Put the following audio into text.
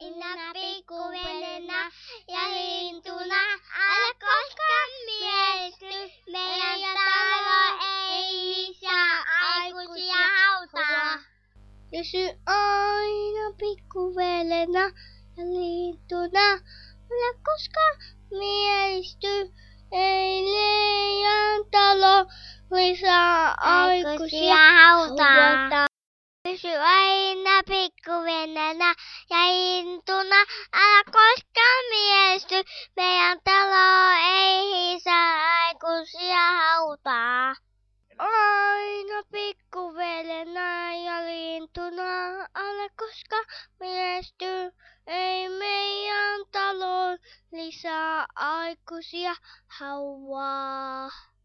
Inna pikkuvelenä ja lintuna, älä koskaan miesty. Meidän talo ei saa aikuisia hautaa. Pysy aina pikkuvelenä ja lintuna, älä koskaan miesty. Ei meidän talo saa aikuisia aina pikkuvelenä ja lintuna, älä koskaan miesty. Meidän talo ei saa aikuisia hautaa. Aina pikkuvelenä ja lintuna, älä koskaan miesty. Ei meidän talo saa aikuisia hautaa.